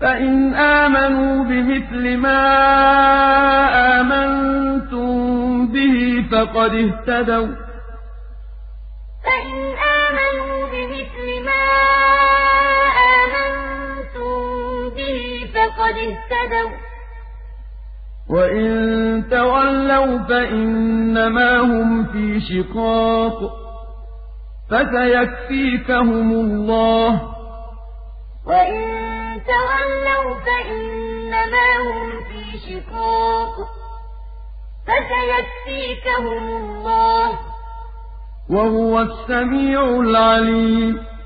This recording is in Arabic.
فإن آمنوا بمثل ما آمنتم به فقد اهتدوا. فإن آمنوا بمثل ما آمنتم به فقد اهتدوا. وإن تولوا فإنما هم في شقاق. فسيكفيكهم الله. وإن تولوا فإنما هم في شقاق فسيكفيكهم الله. وهو السميع العليم.